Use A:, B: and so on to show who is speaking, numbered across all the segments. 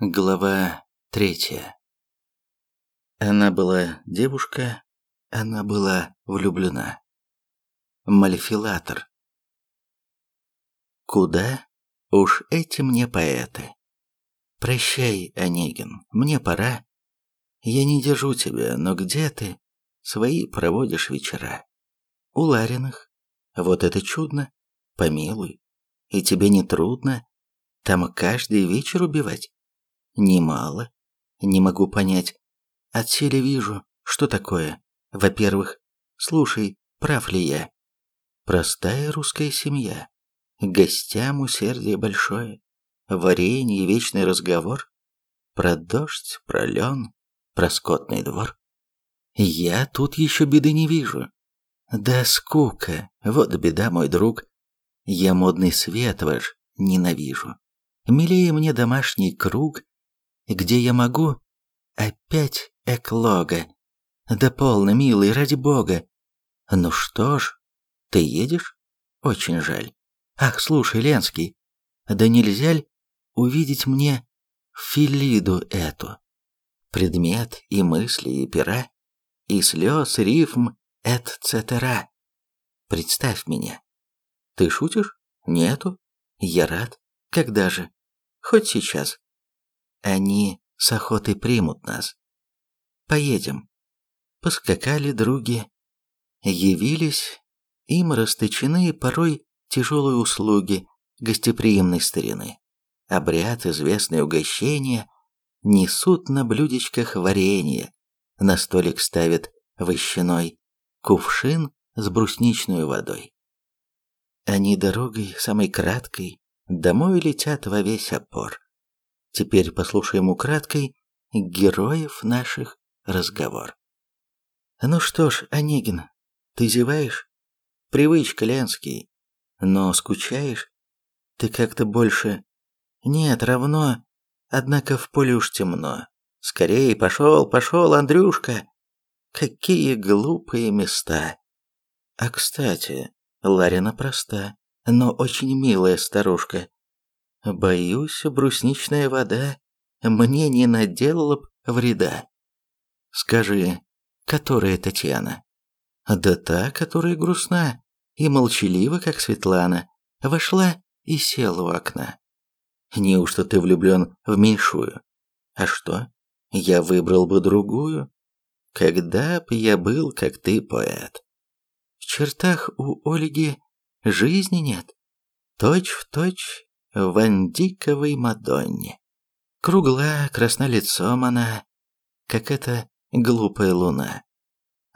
A: Глава третья. Она была девушка, она была влюблена. Мальфилатор. Куда? Уж эти мне поэты. Прощай, Онегин, мне пора. Я не держу тебя, но где ты? Свои проводишь вечера. У Лариных. Вот это чудно. Помилуй. И тебе не трудно там каждый вечер убивать? Немало. Не могу понять. Отселе вижу, что такое. Во-первых, слушай, прав ли я? Простая русская семья. Гостям усердие большое. Варенье вечный разговор. Про дождь, про лен, про скотный двор. Я тут еще беды не вижу. Да скука, вот беда, мой друг. Я модный свет ваш ненавижу. Милее мне домашний круг где я могу? Опять эклога. Да полно, милый, ради бога. Ну что ж, ты едешь? Очень жаль. Ах, слушай, Ленский, да нельзя ли увидеть мне филиду эту? Предмет и мысли, и пера, и слез, рифм, эт-цетера. Представь меня. Ты шутишь? Нету? Я рад. Когда же? Хоть сейчас. Они с охотой примут нас. Поедем. Поскакали други. Явились, им расточены порой тяжелые услуги гостеприимной старины. Обряд, известные угощения, несут на блюдечках варенье, на столик ставят вощаной кувшин с брусничной водой. Они дорогой, самой краткой, домой летят во весь опор. Теперь послушаем украдкой героев наших разговор. Ну что ж, Онегин, ты зеваешь? Привычка, Ленский. Но скучаешь? Ты как-то больше... Нет, равно. Однако в поле уж темно. Скорее, пошел, пошел, Андрюшка. Какие глупые места. А кстати, Ларина проста, но очень милая старушка. Боюсь, брусничная вода мне не наделала б вреда. Скажи, которая Татьяна? Да та, которая грустна и молчалива, как Светлана, вошла и села у окна. Неужто ты влюблен в меньшую? А что? Я выбрал бы другую. Когда б я был, как ты, поэт. В чертах у Ольги жизни нет. Точь в точь в андиковой Мадонне. Кругла, краснолицом она, как эта глупая луна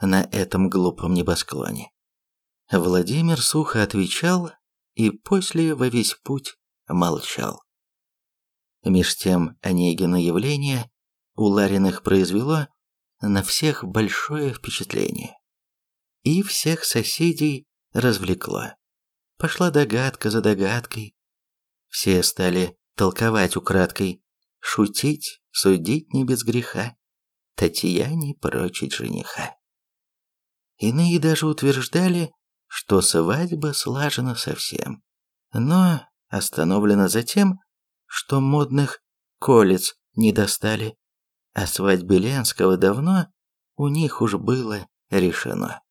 A: на этом глупом небосклоне. Владимир сухо отвечал и после во весь путь молчал. Меж тем Онегина явление у Лариных произвело на всех большое впечатление. И всех соседей развлекло. Пошла догадка за догадкой, все стали толковать украдкой, шутить, судить не без греха, Татьяне прочить жениха. Иные даже утверждали, что свадьба слажена совсем, но остановлена затем, что модных колец не достали, а свадьбе Ленского давно у них уж было решено.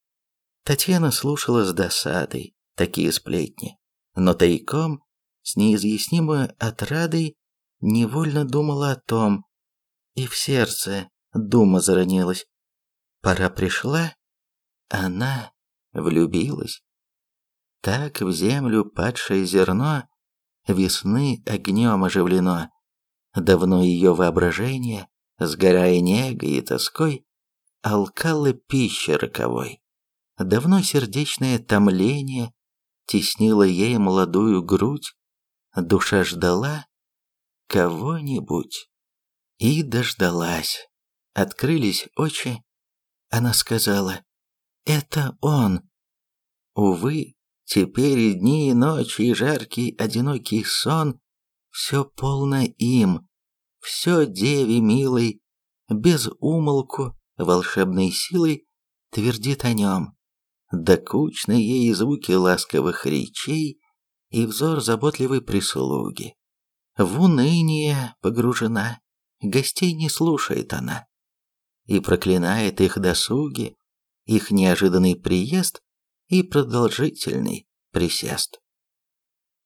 A: Татьяна слушала с досадой такие сплетни, но тайком с неизъяснимой отрадой невольно думала о том, и в сердце дума заронилась. Пора пришла, она влюбилась. Так в землю падшее зерно весны огнем оживлено. Давно ее воображение, сгорая негой и тоской, алкало пища роковой. Давно сердечное томление теснило ей молодую грудь, душа ждала кого-нибудь. И дождалась. Открылись очи. Она сказала, «Это он». Увы, теперь и дни, и ночи, и жаркий, одинокий сон все полно им, все деве милой, без умолку, волшебной силой твердит о нем. Докучны ей звуки ласковых речей, и взор заботливой прислуги. В уныние погружена, гостей не слушает она. И проклинает их досуги, их неожиданный приезд и продолжительный присест.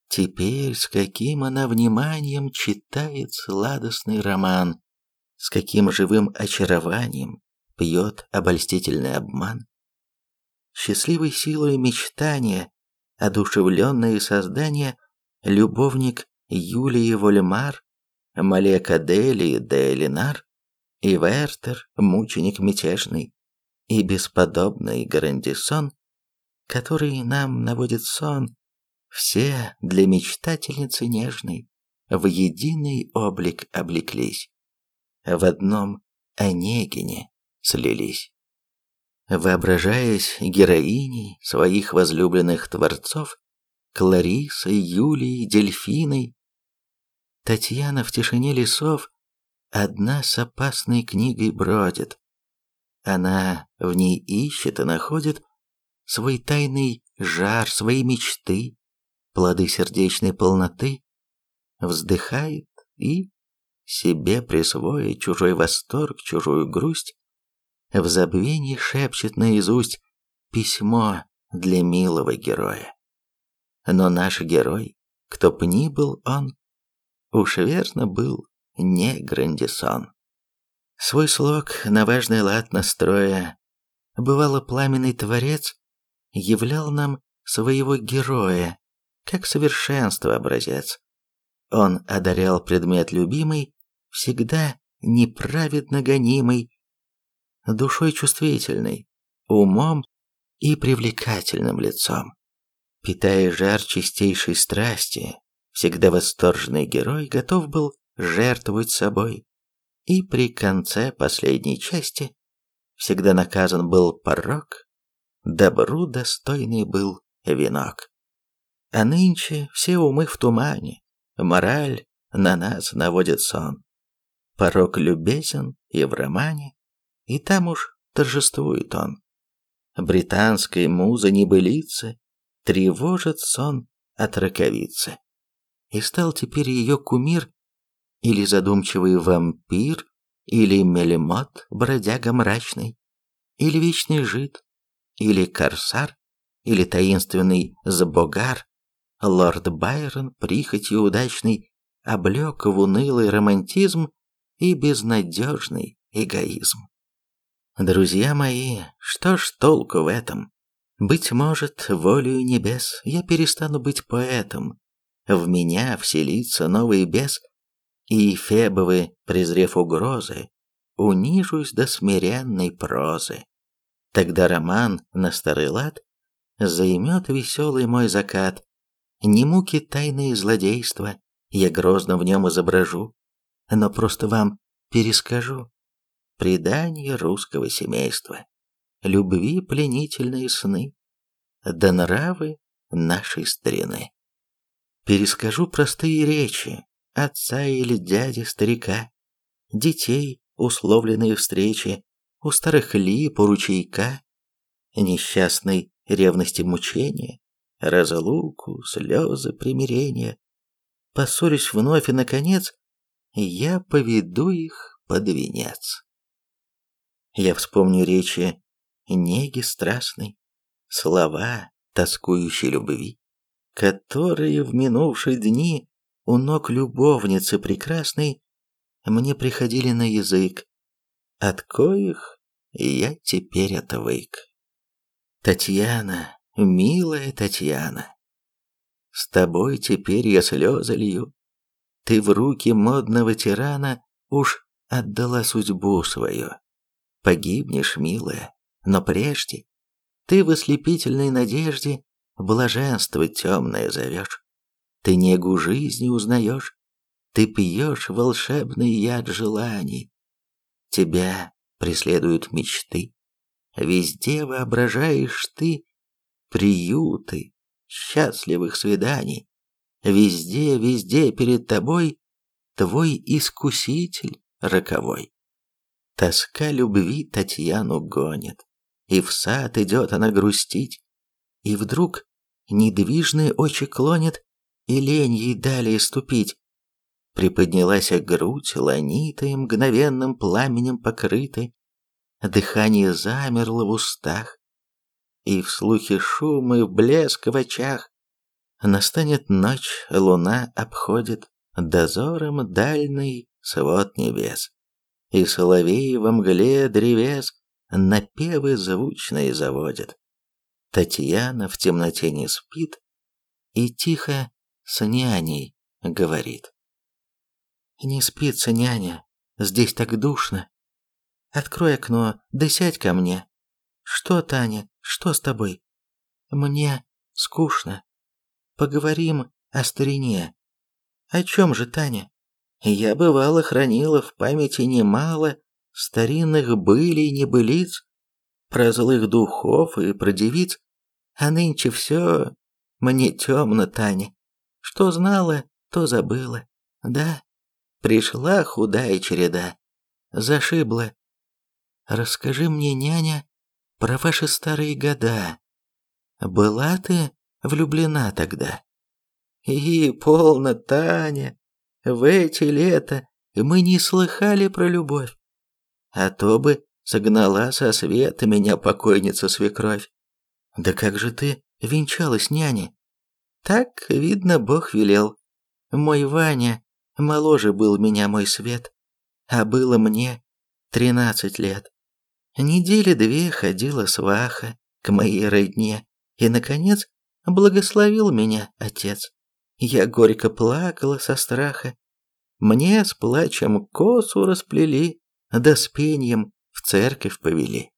A: Теперь с каким она вниманием читает сладостный роман, с каким живым очарованием пьет обольстительный обман. Счастливой силой мечтания, одушевленное создание, любовник Юлии Вольмар, Малека Дели де Элинар, и Вертер, мученик мятежный, и бесподобный Грандисон, который нам наводит сон, все для мечтательницы нежной в единый облик облеклись, в одном Онегине слились. Воображаясь героиней своих возлюбленных творцов, Кларисой, Юлией, Дельфиной, Татьяна в тишине лесов одна с опасной книгой бродит. Она в ней ищет и находит свой тайный жар, свои мечты, плоды сердечной полноты, вздыхает и, себе присвоя чужой восторг, чужую грусть, в забвении шепчет наизусть письмо для милого героя. Но наш герой, кто б ни был он, уж верно был не Грандисон. Свой слог на важный лад настроя, бывало пламенный творец являл нам своего героя, как совершенство образец. Он одарял предмет любимый, всегда неправедно гонимый, душой чувствительной, умом и привлекательным лицом. Питая жар чистейшей страсти, всегда восторженный герой готов был жертвовать собой, и при конце последней части всегда наказан был порок, добру достойный был венок. А нынче все умы в тумане, мораль на нас наводит сон. Порок любезен и в романе, и там уж торжествует он. Британской муза небылицы тревожит сон от раковицы. И стал теперь ее кумир или задумчивый вампир, или мелемот, бродяга мрачный, или вечный жид, или корсар, или таинственный сбогар, лорд Байрон, прихотью удачный, облек в унылый романтизм и безнадежный эгоизм. Друзья мои, что ж толку в этом? Быть может, волею небес я перестану быть поэтом, в меня вселится новый бес, и Фебовы, презрев угрозы, унижусь до смиренной прозы. Тогда роман на старый лад займет веселый мой закат, не муки тайные злодейства я грозно в нем изображу, но просто вам перескажу предание русского семейства, любви пленительные сны, да нравы нашей старины. Перескажу простые речи отца или дяди старика, детей, условленные встречи, у старых лип, у ручейка, несчастной ревности мучения, разлуку, слезы, примирения. Поссорюсь вновь и, наконец, я поведу их под венец. Я вспомню речи неги страстной, слова тоскующей любви, которые в минувшие дни у ног любовницы прекрасной мне приходили на язык, от коих я теперь отвык. Татьяна, милая Татьяна, с тобой теперь я слезы лью. Ты в руки модного тирана уж отдала судьбу свою. Погибнешь, милая, но прежде ты в ослепительной надежде блаженство темное зовешь. Ты негу жизни узнаешь, ты пьешь волшебный яд желаний. Тебя преследуют мечты, везде воображаешь ты приюты счастливых свиданий. Везде, везде перед тобой твой искуситель роковой. Тоска любви Татьяну гонит, и в сад идет она грустить, и вдруг недвижные очи клонит и лень ей далее ступить. Приподнялась грудь, ланитая, мгновенным пламенем покрытой. Дыхание замерло в устах, и в слухе шум и блеск в очах. Настанет ночь, луна обходит дозором дальний свод небес, и соловей во мгле древес напевы звучные заводит. Татьяна в темноте не спит и тихо с няней говорит. «Не спится, няня, здесь так душно. Открой окно, да сядь ко мне. Что, Таня, что с тобой? Мне скучно. Поговорим о старине. О чем же, Таня? Я бывало хранила в памяти немало старинных былей небылиц, про злых духов и про девиц, а нынче все мне темно, Таня. Что знала, то забыла. Да, пришла худая череда, зашибла. Расскажи мне, няня, про ваши старые года. Была ты влюблена тогда? И полно, Таня, в эти лета мы не слыхали про любовь. А то бы согнала со света меня покойница-свекровь. Да как же ты венчалась, няня? Так, видно, Бог велел. Мой Ваня моложе был меня мой свет, а было мне тринадцать лет. Недели две ходила сваха к моей родне, и, наконец, благословил меня отец. Я горько плакала со страха. Мне с плачем косу расплели, да с пеньем в церковь повели.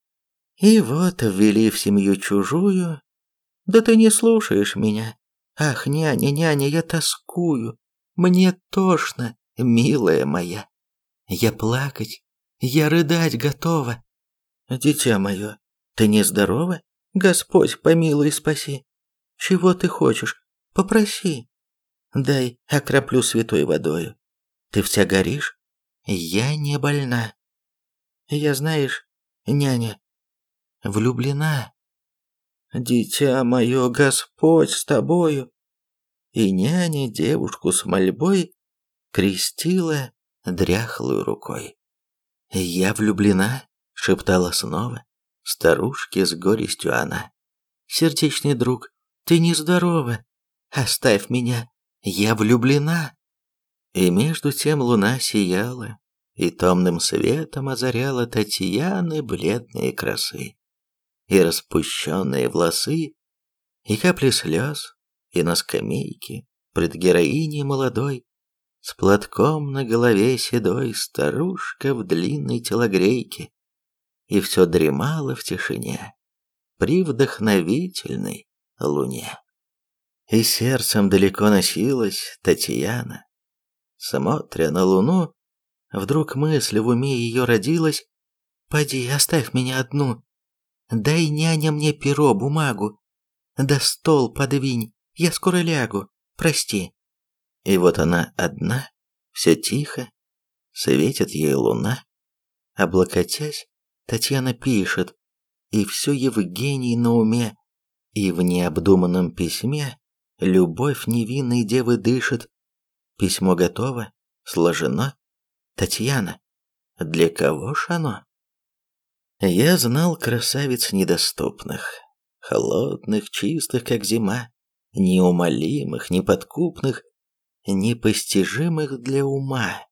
A: И вот ввели в семью чужую. Да ты не слушаешь меня. Ах, няня, няня, я тоскую. Мне тошно, милая моя. Я плакать, я рыдать готова. Дитя мое, ты нездорова? Господь, помилуй и спаси. Чего ты хочешь? Попроси. Дай окроплю святой водою. Ты вся горишь? Я не больна. Я, знаешь, няня, влюблена. Дитя мое, Господь с тобою. И няня девушку с мольбой крестила дряхлую рукой. Я влюблена, шептала снова, старушке с горестью она. Сердечный друг, ты нездорова. Оставь меня, я влюблена. И между тем луна сияла, и томным светом озаряла Татьяны бледные красы, и распущенные волосы, и капли слез, и на скамейке пред героиней молодой, с платком на голове седой старушка в длинной телогрейке, и все дремало в тишине при вдохновительной луне. И сердцем далеко носилась Татьяна. Смотря на луну, вдруг мысль в уме ее родилась «Поди, оставь меня одну, дай няня мне перо, бумагу, да стол подвинь, я скоро лягу, прости». И вот она одна, все тихо, светит ей луна, облокотясь, Татьяна пишет, и все Евгений на уме, и в необдуманном письме любовь невинной девы дышит. Письмо готово, сложено. Татьяна, для кого ж оно? Я знал красавиц недоступных, холодных, чистых, как зима, неумолимых, неподкупных, непостижимых для ума.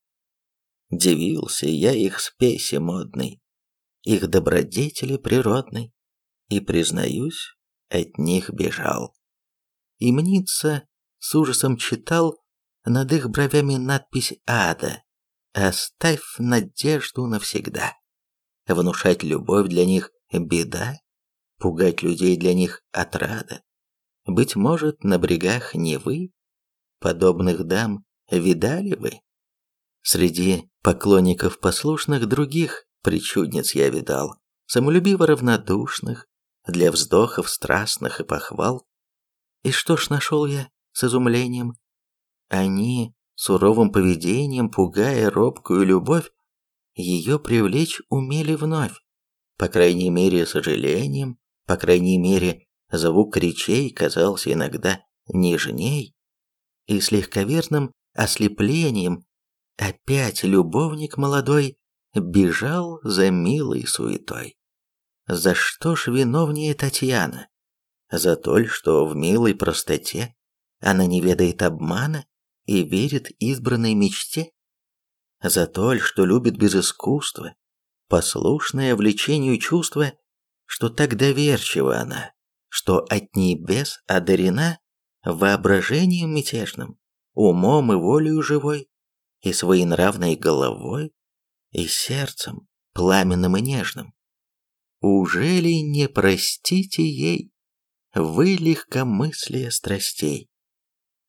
A: Дивился я их спеси модной, их добродетели природной, и, признаюсь, от них бежал. И мнится, с ужасом читал над их бровями надпись «Ада», «Оставь надежду навсегда». Внушать любовь для них – беда, пугать людей для них – отрада. Быть может, на брегах не вы, подобных дам видали вы? Среди поклонников послушных других причудниц я видал, самолюбиво равнодушных, для вздохов страстных и похвал. И что ж нашел я с изумлением? Они, суровым поведением, пугая робкую любовь, ее привлечь умели вновь. По крайней мере, сожалением, по крайней мере, звук речей казался иногда нежней, и с легковерным ослеплением опять любовник молодой бежал за милой суетой. За что ж виновнее Татьяна? За то, что в милой простоте она не ведает обмана и верит избранной мечте? За то, что любит без искусства, послушное влечению чувства, что так доверчива она, что от небес одарена воображением мятежным, умом и волею живой, и своенравной головой, и сердцем пламенным и нежным. Ужели не простите ей вы легкомыслие страстей?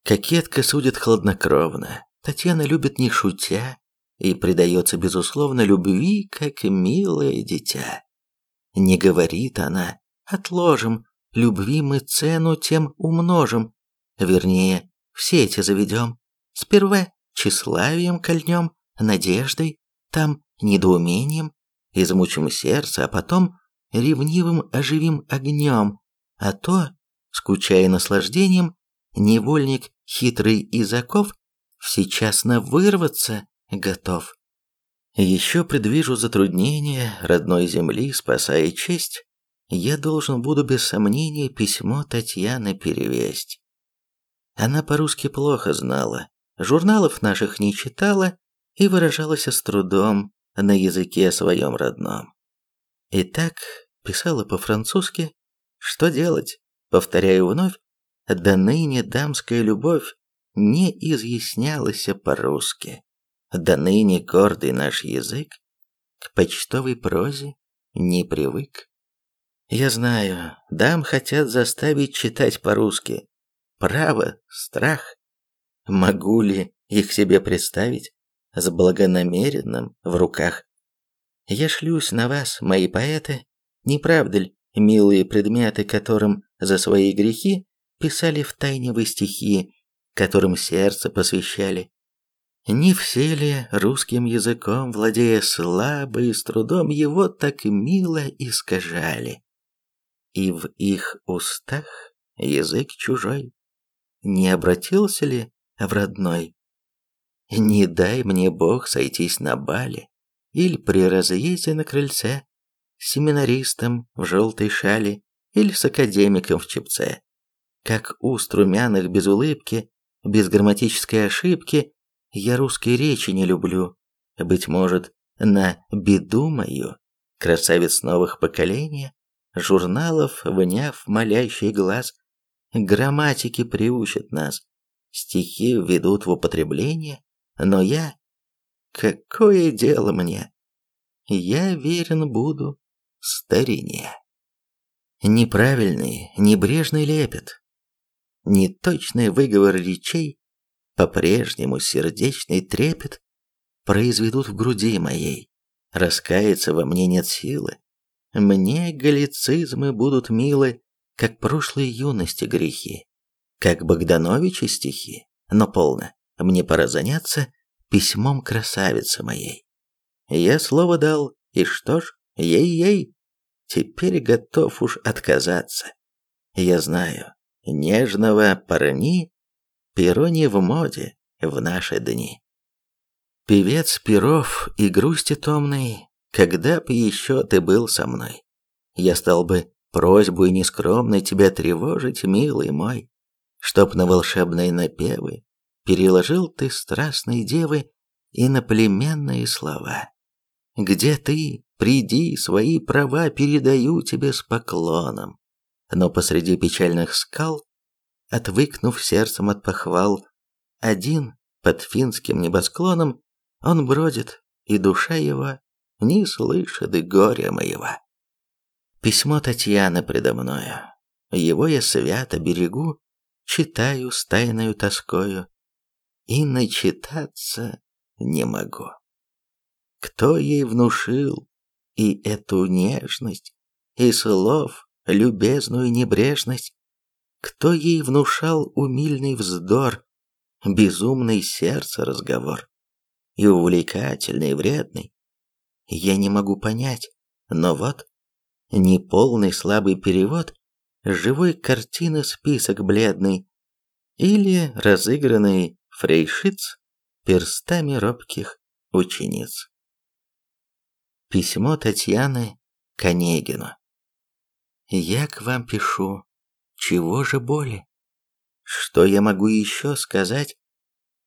A: Кокетка судит хладнокровно, Татьяна любит не шутя и предается, безусловно, любви, как милое дитя. Не говорит она, отложим, любви мы цену тем умножим, вернее, все эти заведем. Сперва тщеславием кольнем, надеждой, там недоумением, измучим сердце, а потом ревнивым оживим огнем, а то, скучая наслаждением, невольник хитрый из оков всечасно вырваться готов. Еще предвижу затруднения родной земли, спасая честь, я должен буду без сомнения письмо Татьяны перевесть. Она по-русски плохо знала, журналов наших не читала и выражалась с трудом на языке своем родном. И так писала по-французски. Что делать? Повторяю вновь, до ныне дамская любовь не изъяснялась по-русски. До ныне гордый наш язык к почтовой прозе не привык. Я знаю, дам хотят заставить читать по-русски. Право, страх. Могу ли их себе представить с благонамеренным в руках? Я шлюсь на вас, мои поэты, не правда ли, милые предметы, которым за свои грехи писали в тайне вы стихи, которым сердце посвящали? Не все ли русским языком, владея слабо и с трудом, его так мило искажали? И в их устах язык чужой не обратился ли в родной? Не дай мне Бог сойтись на бале или при разъезде на крыльце семинаристом в желтой шале или с академиком в чепце. Как у струмяных без улыбки, без грамматической ошибки, я русской речи не люблю. Быть может, на беду мою, красавиц новых поколения, журналов, вняв молящий глаз, грамматики приучат нас, стихи введут в употребление, но я... Какое дело мне? Я верен буду старине. Неправильный, небрежный лепет, неточный выговор речей, по-прежнему сердечный трепет произведут в груди моей. Раскаяться во мне нет силы. Мне галлицизмы будут милы, как прошлой юности грехи, как Богдановича стихи, но полно. Мне пора заняться письмом красавицы моей. Я слово дал, и что ж, ей-ей, теперь готов уж отказаться. Я знаю, нежного парни перо не в моде в наши дни. Певец перов и грусти томной, когда б еще ты был со мной, я стал бы просьбу и нескромной тебя тревожить, милый мой, чтоб на волшебные напевы переложил ты страстной девы иноплеменные слова. Где ты? Приди, свои права передаю тебе с поклоном. Но посреди печальных скал, отвыкнув сердцем от похвал, один под финским небосклоном он бродит, и душа его не слышит горя моего. Письмо Татьяны предо мною, его я свято берегу, читаю с тайною тоскою, и начитаться не могу. Кто ей внушил и эту нежность, и слов любезную небрежность? Кто ей внушал умильный вздор, безумный сердце разговор? И увлекательный, и вредный? Я не могу понять, но вот, неполный слабый перевод, живой картины список бледный, или разыгранный фрейшиц перстами робких учениц. Письмо Татьяны к Онегину. Я к вам пишу. Чего же боли? Что я могу еще сказать?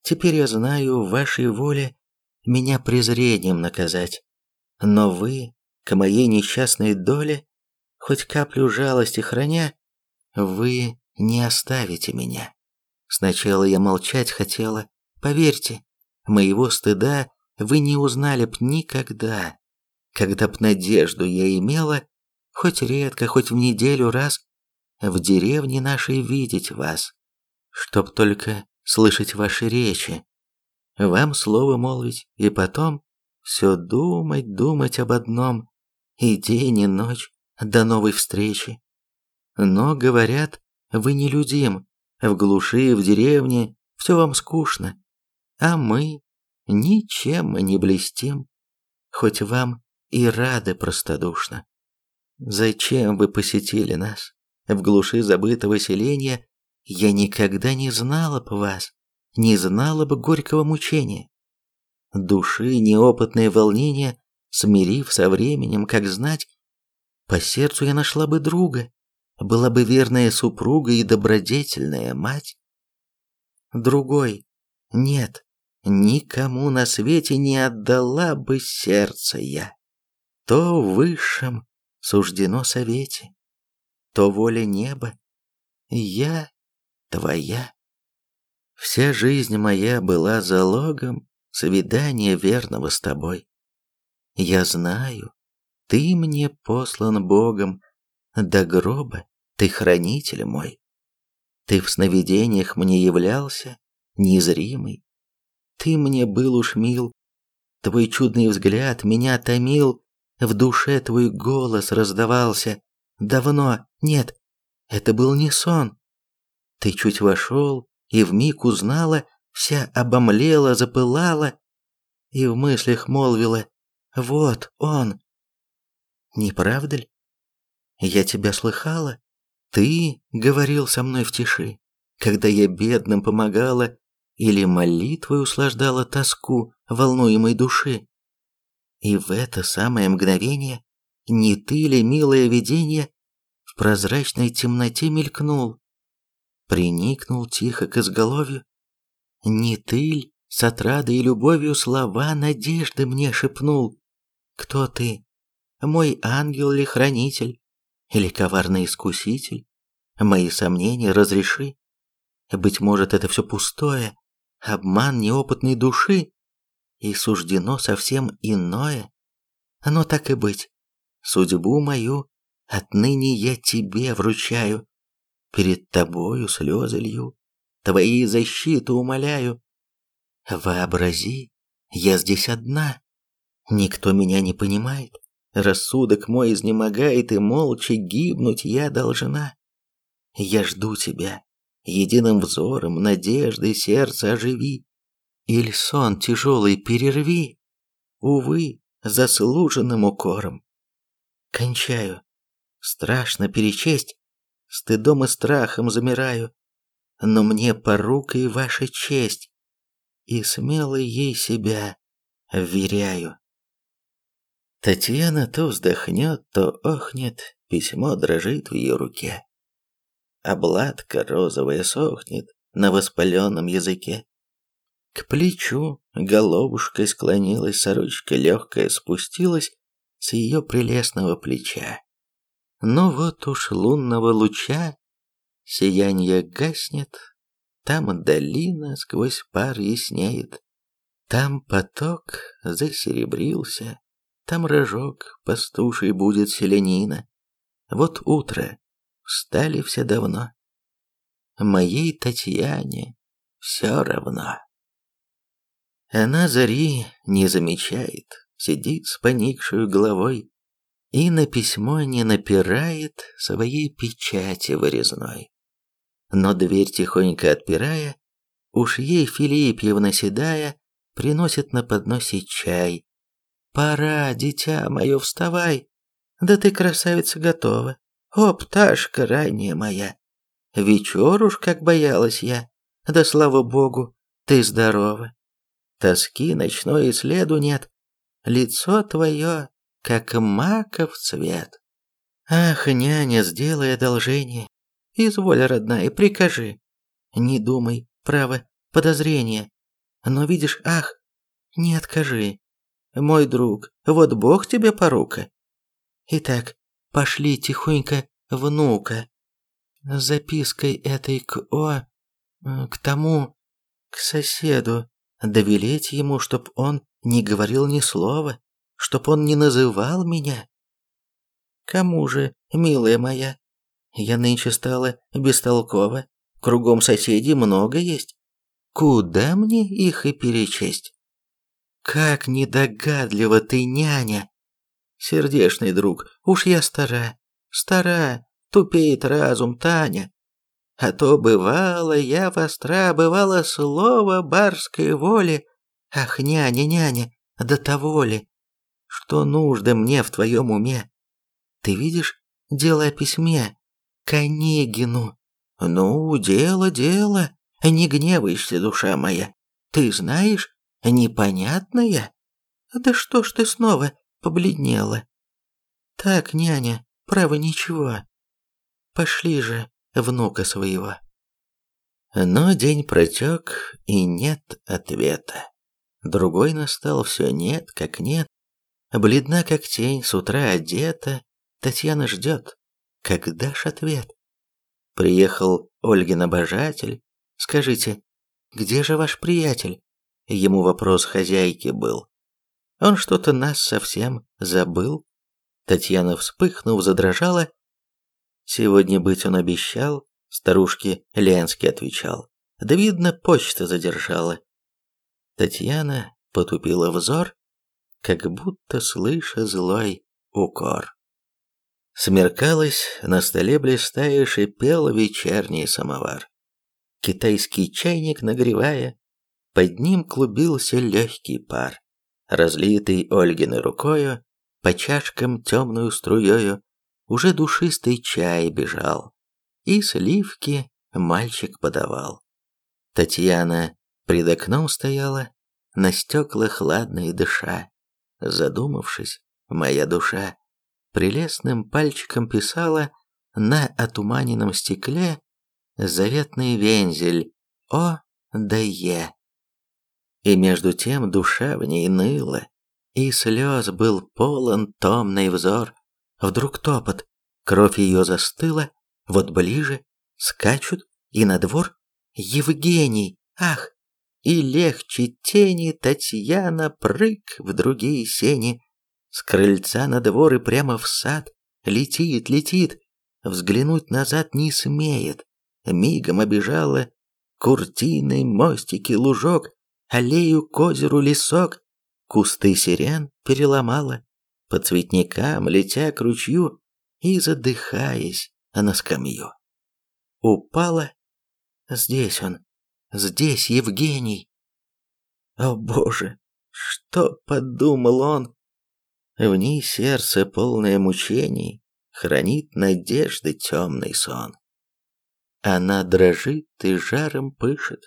A: Теперь я знаю, в вашей воле меня презрением наказать. Но вы, к моей несчастной доле, хоть каплю жалости храня, вы не оставите меня. Сначала я молчать хотела, поверьте, моего стыда вы не узнали б никогда. Когда б надежду я имела, хоть редко, хоть в неделю раз, в деревне нашей видеть вас, чтоб только слышать ваши речи, вам слово молвить, и потом все думать, думать об одном, и день, и ночь до новой встречи. Но, говорят, вы не людим, в глуши, в деревне, все вам скучно, а мы ничем мы не блестим, хоть вам и рады простодушно. Зачем вы посетили нас? В глуши забытого селения я никогда не знала бы вас, не знала бы горького мучения. Души неопытное волнение, смирив со временем, как знать, по сердцу я нашла бы друга, была бы верная супруга и добродетельная мать. Другой, нет, никому на свете не отдала бы сердце я. То в высшем суждено совете, то воля неба, я твоя. Вся жизнь моя была залогом свидания верного с тобой. Я знаю, ты мне послан Богом, до гроба ты хранитель мой. Ты в сновидениях мне являлся, незримый. Ты мне был уж мил, твой чудный взгляд меня томил, в душе твой голос раздавался. Давно, нет, это был не сон. Ты чуть вошел и вмиг узнала, вся обомлела, запылала, и в мыслях молвила «Вот он». Не правда ли? Я тебя слыхала? Ты говорил со мной в тиши, когда я бедным помогала или молитвой услаждала тоску волнуемой души. И в это самое мгновение не ты ли, милое видение, в прозрачной темноте мелькнул, приникнул тихо к изголовью? Не ты ли с отрадой и любовью слова надежды мне шепнул? Кто ты? Мой ангел ли хранитель? Или коварный искуситель? Мои сомнения разреши. Быть может, это все пустое, обман неопытной души, и суждено совсем иное. Но так и быть, судьбу мою отныне я тебе вручаю, перед тобою слезы лью, твоей защиты умоляю. Вообрази, я здесь одна, никто меня не понимает, Рассудок мой изнемогает, и молча гибнуть я должна. Я жду тебя, единым взором, надеждой сердце оживи. Или сон тяжелый перерви, увы, заслуженным укором. Кончаю, страшно перечесть, стыдом и страхом замираю, но мне порукой ваша честь, и смело ей себя вверяю. Татьяна то вздохнет, то охнет, письмо дрожит в ее руке. Обладка розовая сохнет на воспаленном языке. К плечу головушкой склонилась, сорочка легкая спустилась с ее прелестного плеча. Но вот уж лунного луча сияние гаснет, там долина сквозь пар яснеет, там поток засеребрился, там рожок пастуший будет селянина. Вот утро, встали все давно. Моей Татьяне все равно. Она зари не замечает, сидит с поникшей головой и на письмо не напирает своей печати вырезной. Но дверь тихонько отпирая, уж ей Филиппьевна седая приносит на подносе чай, «Пора, дитя мое, вставай! Да ты, красавица, готова! О, пташка ранняя моя! Вечер уж как боялась я, да слава богу, ты здорова! Тоски ночной и следу нет. Лицо твое, как маков цвет. Ах, няня, сделай одолжение. Изволь, родная, прикажи. Не думай, право, подозрение. Но видишь, ах, не откажи. Мой друг, вот Бог тебе порука. Итак, пошли тихонько внука. С запиской этой к О... к тому... к соседу. Довелеть ему, чтоб он не говорил ни слова, чтоб он не называл меня. Кому же, милая моя? Я нынче стала бестолкова, кругом соседей много есть. Куда мне их и перечесть? Как недогадлива ты, няня! Сердечный друг, уж я стара, стара, тупеет разум Таня. А то бывало я востра, бывало слово барской воли. Ах, няня, няня, до того ли, что нужно мне в твоем уме? Ты видишь дело о письме к Онегину? Ну, дело, дело, не гневайся, душа моя. Ты знаешь, непонятное? Да что ж ты снова побледнела? Так, няня, право ничего. Пошли же, внука своего. Но день протек, и нет ответа. Другой настал, все нет, как нет. Бледна, как тень, с утра одета. Татьяна ждет. Когда ж ответ? Приехал Ольгин обожатель. Скажите, где же ваш приятель? Ему вопрос хозяйки был. Он что-то нас совсем забыл. Татьяна, вспыхнув, задрожала Сегодня быть он обещал, старушке Ленский отвечал. Да видно, почта задержала. Татьяна потупила взор, как будто слыша злой укор. Смеркалось, на столе блистая шипел вечерний самовар. Китайский чайник нагревая, под ним клубился легкий пар, разлитый Ольгиной рукою, по чашкам темную струёю уже душистый чай бежал, и сливки мальчик подавал. Татьяна пред окном стояла, на стеклах ладно дыша. Задумавшись, моя душа прелестным пальчиком писала на отуманенном стекле заветный вензель «О да Е». И между тем душа в ней ныла, и слез был полон томный взор, Вдруг топот, кровь ее застыла, вот ближе, скачут, и на двор Евгений, ах! И легче тени Татьяна прыг в другие сени, С крыльца на двор и прямо в сад, Летит, летит, взглянуть назад не смеет, Мигом обижала куртины, мостики, лужок, Аллею к озеру лесок, Кусты сирен переломала, по цветникам, летя к ручью и задыхаясь на скамью. Упала. Здесь он, здесь Евгений. О боже, что подумал он? В ней сердце, полное мучений, хранит надежды темный сон. Она дрожит и жаром пышет,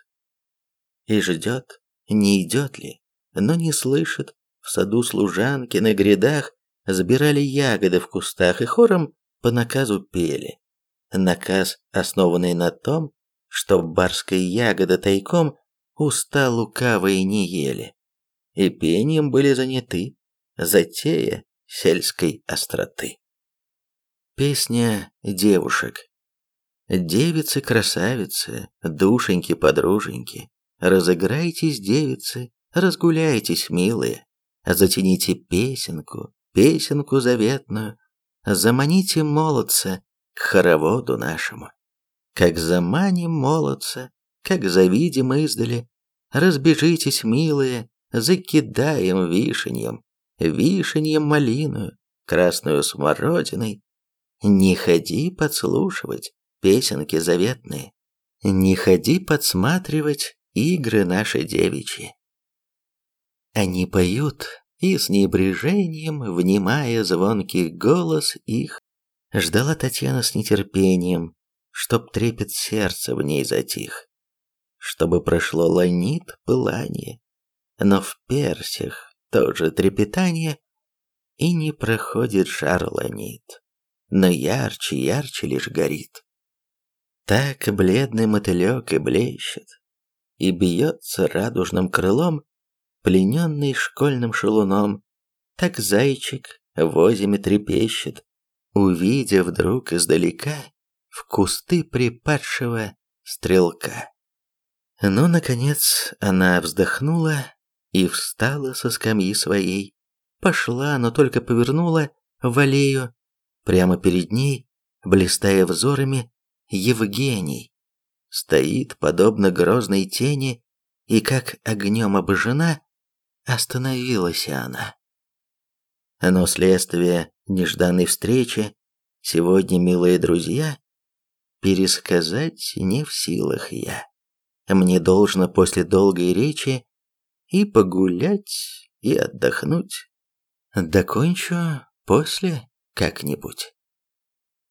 A: и ждет, не идет ли, но не слышит, в саду служанки на грядах забирали ягоды в кустах и хором по наказу пели. Наказ, основанный на том, что барская ягода тайком уста лукавые не ели. И пением были заняты, затея сельской остроты. Песня девушек. Девицы-красавицы, душеньки-подруженьки, разыграйтесь, девицы, разгуляйтесь, милые, затяните песенку, песенку заветную, заманите молодца к хороводу нашему. Как заманим молодца, как завидим издали, разбежитесь, милые, закидаем вишеньем, вишеньем малиную, красную смородиной. Не ходи подслушивать песенки заветные, не ходи подсматривать игры наши девичьи. Они поют, и с небрежением, внимая звонкий голос их, ждала Татьяна с нетерпением, чтоб трепет сердца в ней затих, чтобы прошло ланит пылание, но в персях тоже трепетание, и не проходит жар ланит, но ярче, ярче лишь горит. Так бледный мотылек и блещет, и бьется радужным крылом, плененный школьным шалуном, так зайчик в озиме трепещет, увидя вдруг издалека в кусты припадшего стрелка. Но, наконец, она вздохнула и встала со скамьи своей, пошла, но только повернула в аллею, прямо перед ней, блистая взорами, Евгений. Стоит, подобно грозной тени, и как огнем обожжена, остановилась она. Но следствие нежданной встречи сегодня, милые друзья, пересказать не в силах я. Мне должно после долгой речи и погулять, и отдохнуть. Докончу после как-нибудь.